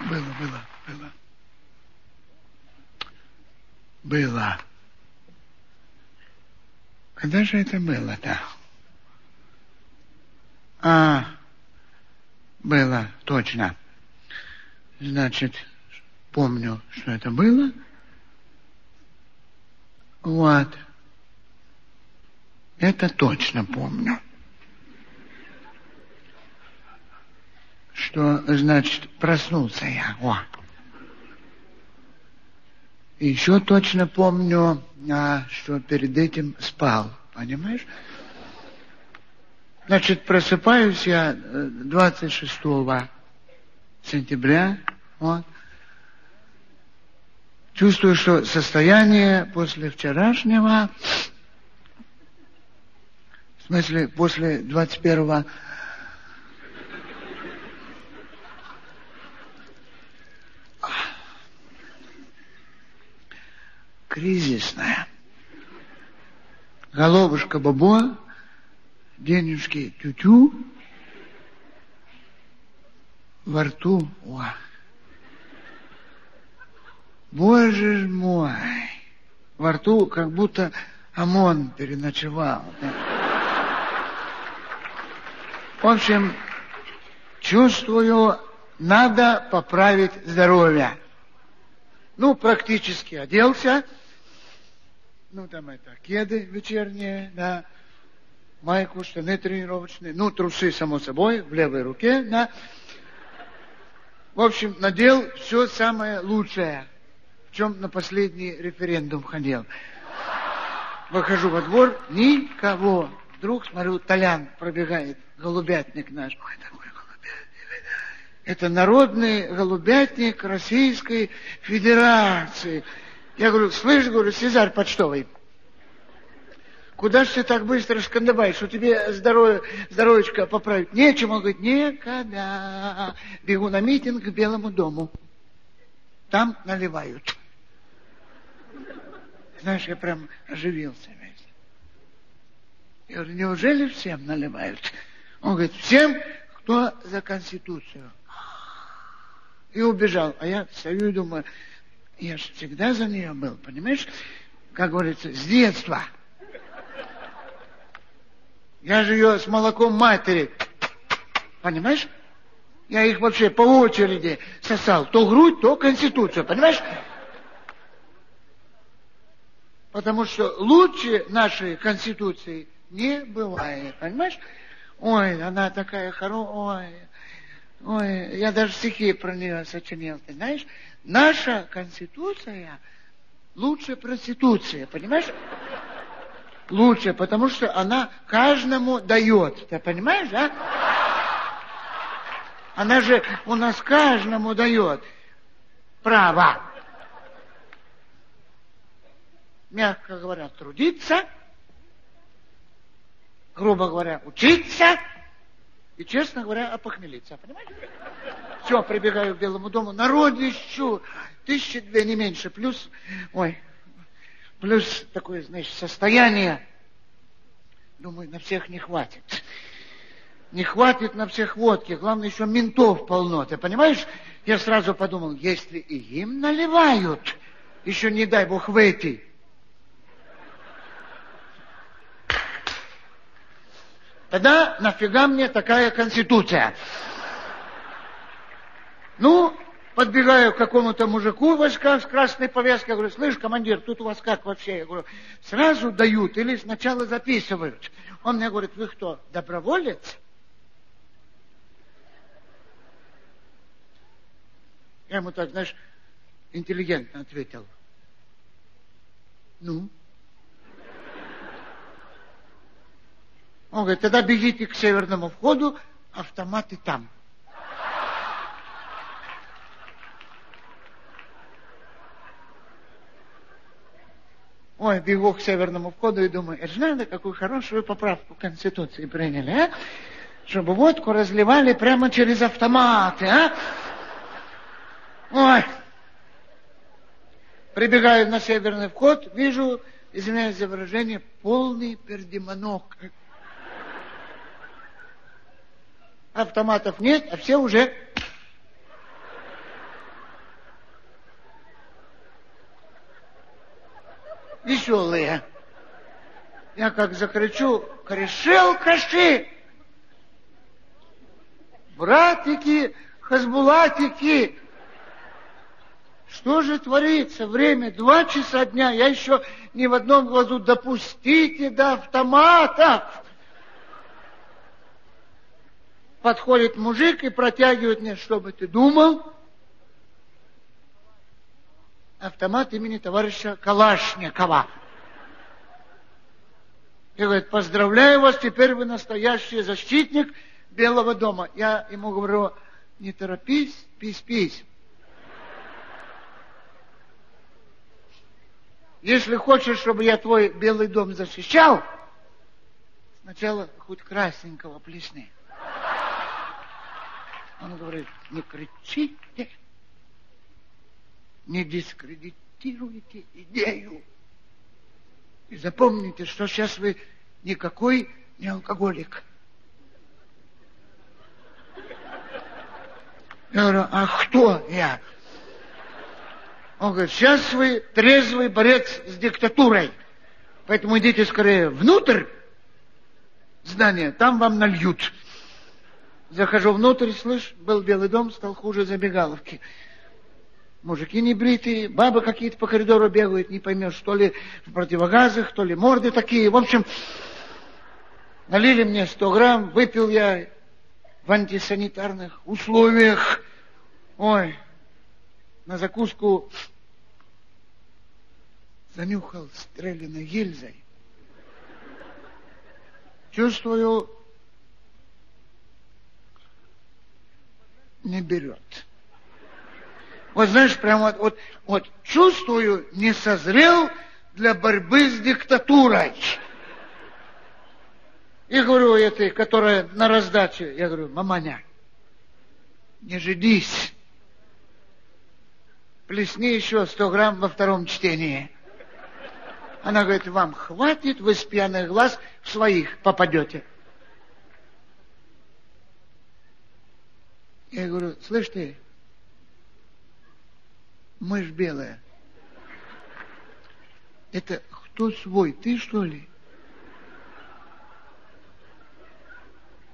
Было, было, было. Было. Когда же это было-то? А, было, точно. Значит, помню, что это было. Вот. Это точно помню. Что, значит, проснулся я. О. Еще точно помню, а, что перед этим спал. Понимаешь? Значит, просыпаюсь я 26 э, сентября. Вот. Чувствую, что состояние после вчерашнего, в смысле, после 21 кризисная. Головушка бабо, денежки тю-тю, во рту, о. Боже мой, во рту как будто ОМОН переночевал. В общем, чувствую, надо поправить здоровье. Ну, практически оделся. Ну, там это, кеды вечерние, да, майку, штаны тренировочные, ну, трусы, само собой, в левой руке, да. В общем, надел все самое лучшее, в чем на последний референдум ходил. Выхожу во двор, никого. Вдруг, смотрю, Толян пробегает, голубятник наш. Ой, такой это народный голубятник Российской Федерации. Я говорю, слышь, говорю, Сезарь почтовый, куда же ты так быстро шкандыбаешь, что тебе здоровье, здоровечко поправить? Нечем. Он говорит, никогда. Бегу на митинг к Белому дому. Там наливают. Знаешь, я прям оживился весь. Я говорю, неужели всем наливают? Он говорит, всем, кто за Конституцию и убежал. А я стою и думаю, я же всегда за нее был, понимаешь? Как говорится, с детства. Я же ее с молоком матери, понимаешь? Я их вообще по очереди сосал. То грудь, то конституцию, понимаешь? Потому что лучше нашей конституции не бывает, понимаешь? Ой, она такая хорошая. Ой, я даже стихи про нее сочинил, ты знаешь? Наша конституция лучше проституция, понимаешь? Лучше, потому что она каждому дает. Ты понимаешь, да? Она же у нас каждому дает право. Мягко говоря, трудиться, грубо говоря, учиться – и, честно говоря, опохмелиться. Понимаете? Все, прибегаю к Белому дому, народ ищу, тысячи две, не меньше, плюс, ой, плюс такое, знаешь, состояние. Думаю, на всех не хватит. Не хватит на всех водки, главное, еще ментов полно. Ты понимаешь? Я сразу подумал, если и им наливают, еще не дай бог в Тогда нафига мне такая конституция? Ну, подбегаю к какому-то мужику в очках с красной повязкой, говорю, слышь, командир, тут у вас как вообще? Я говорю, сразу дают или сначала записывают? Он мне говорит, вы кто, доброволец? Я ему так, знаешь, интеллигентно ответил. Ну? Он говорит, тогда бегите к северному входу, автоматы там. Ой, бегу к северному входу и думаю, это же надо, какую хорошую поправку Конституции приняли, а? Чтобы водку разливали прямо через автоматы, а? Ой. Прибегаю на северный вход, вижу, извиняюсь за выражение, полный пердемонок автоматов нет, а все уже... Веселые. Я как закричу, корешел каши! Братики, хазбулатики! Что же творится? Время два часа дня, я еще ни в одном глазу. Допустите до автомата! Подходит мужик и протягивает мне, чтобы ты думал. Автомат имени товарища Калашникова. И говорит, поздравляю вас, теперь вы настоящий защитник Белого дома. Я ему говорю, не торопись, пись-пись. Если хочешь, чтобы я твой Белый дом защищал, сначала хоть красненького плесни. Он говорит, не кричите, не дискредитируйте идею. И запомните, что сейчас вы никакой не алкоголик. Я говорю, а кто я? Он говорит, сейчас вы трезвый борец с диктатурой. Поэтому идите скорее внутрь здания, там вам нальют. Захожу внутрь, слышь, был Белый дом, стал хуже забегаловки. Мужики не бритые, бабы какие-то по коридору бегают, не поймешь, то ли в противогазах, то ли морды такие. В общем, налили мне 100 грамм, выпил я в антисанитарных условиях. Ой, на закуску занюхал стреляной гильзой. Чувствую, не берет. Вот знаешь, прямо вот, вот, вот чувствую, не созрел для борьбы с диктатурой. И говорю этой, которая на раздаче, я говорю, маманя, не жидись плесни еще 100 грамм во втором чтении. Она говорит, вам хватит, вы с пьяных глаз в своих попадете. Я говорю, слышь ты, мышь белая, это кто свой, ты что ли?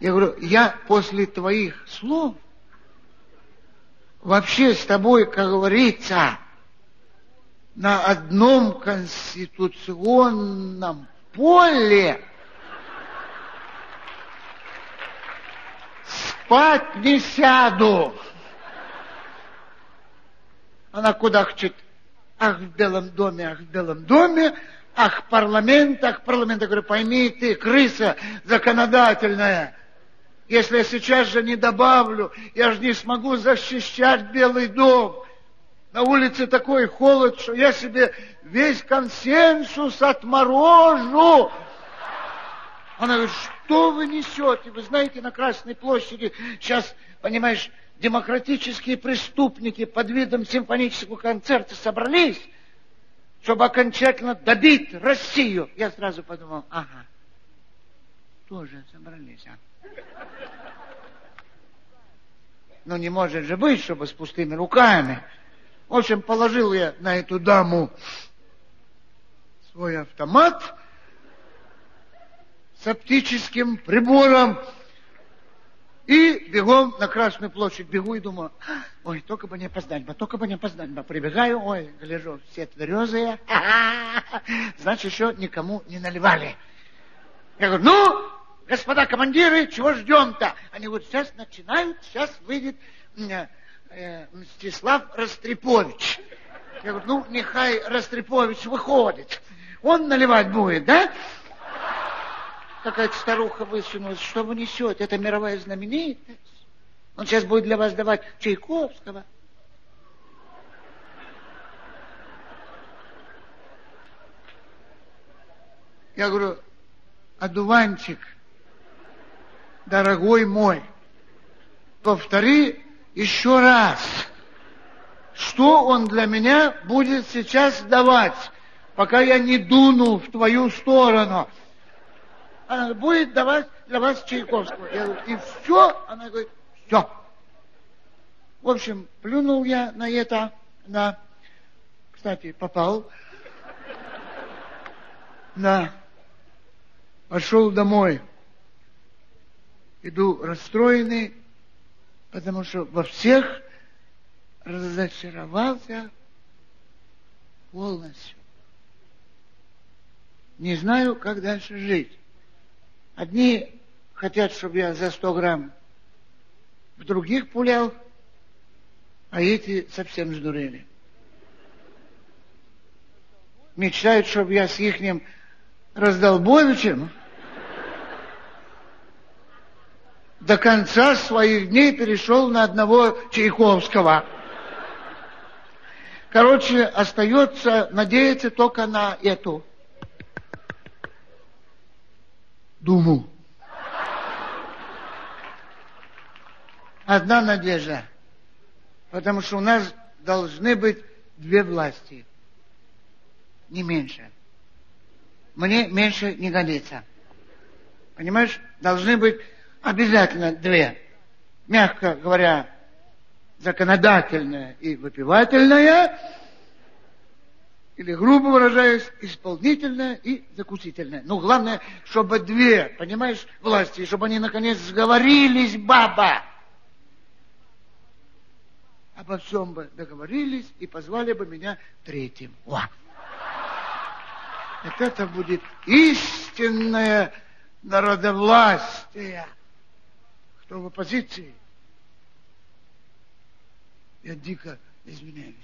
Я говорю, я после твоих слов вообще с тобой, как говорится, на одном конституционном поле спать не сяду. Она куда хочет, ах, в Белом доме, ах, в Белом доме, ах, парламент, ах, парламент. Я говорю, пойми ты, крыса законодательная, если я сейчас же не добавлю, я же не смогу защищать Белый дом. На улице такой холод, что я себе весь консенсус отморожу. Она говорит, что вы несете? Вы знаете, на Красной площади сейчас, понимаешь, демократические преступники под видом симфонического концерта собрались, чтобы окончательно добить Россию. Я сразу подумал, ага, тоже собрались, а? Ну, не может же быть, чтобы с пустыми руками. В общем, положил я на эту даму свой автомат с оптическим прибором и бегом на Красную площадь. Бегу и думаю, ой, только бы не опоздать бы, только бы не опоздать бы. Прибегаю, ой, гляжу, все тверезые. Значит, еще никому не наливали. Я говорю, ну, господа командиры, чего ждем-то? Они говорят, сейчас начинают, сейчас выйдет э, Мстислав Растрепович. Я говорю, ну, нехай Растрепович выходит. Он наливать будет, да? Какая-то старуха высунулась, что вы несете? Это мировая знаменитость. Он сейчас будет для вас давать Чайковского. Я говорю, одуванчик, дорогой мой, повтори еще раз, что он для меня будет сейчас давать, пока я не дуну в твою сторону. Она будет давать для вас Чайковского. Я говорю, и все? Она говорит, все. В общем, плюнул я на это, на, кстати, попал. Да. Пошел домой. Иду расстроенный, потому что во всех разочаровался полностью. Не знаю, как дальше жить. Одни хотят, чтобы я за 100 грамм в других пулял, а эти совсем сдурели. Мечтают, чтобы я с ихним Раздолбовичем до конца своих дней перешел на одного Чайковского. Короче, остается надеяться только на эту. Думу. Одна надежда. Потому что у нас должны быть две власти. Не меньше. Мне меньше не годится. Понимаешь? Должны быть обязательно две. Мягко говоря, законодательная и выпивательная, или, грубо выражаясь, исполнительная и закусительная. Ну, главное, чтобы две, понимаешь, власти, чтобы они, наконец, сговорились, баба. Обо всем бы договорились и позвали бы меня третьим. О! Вот это будет истинное народовластие. Кто в оппозиции? Я дико извиняюсь.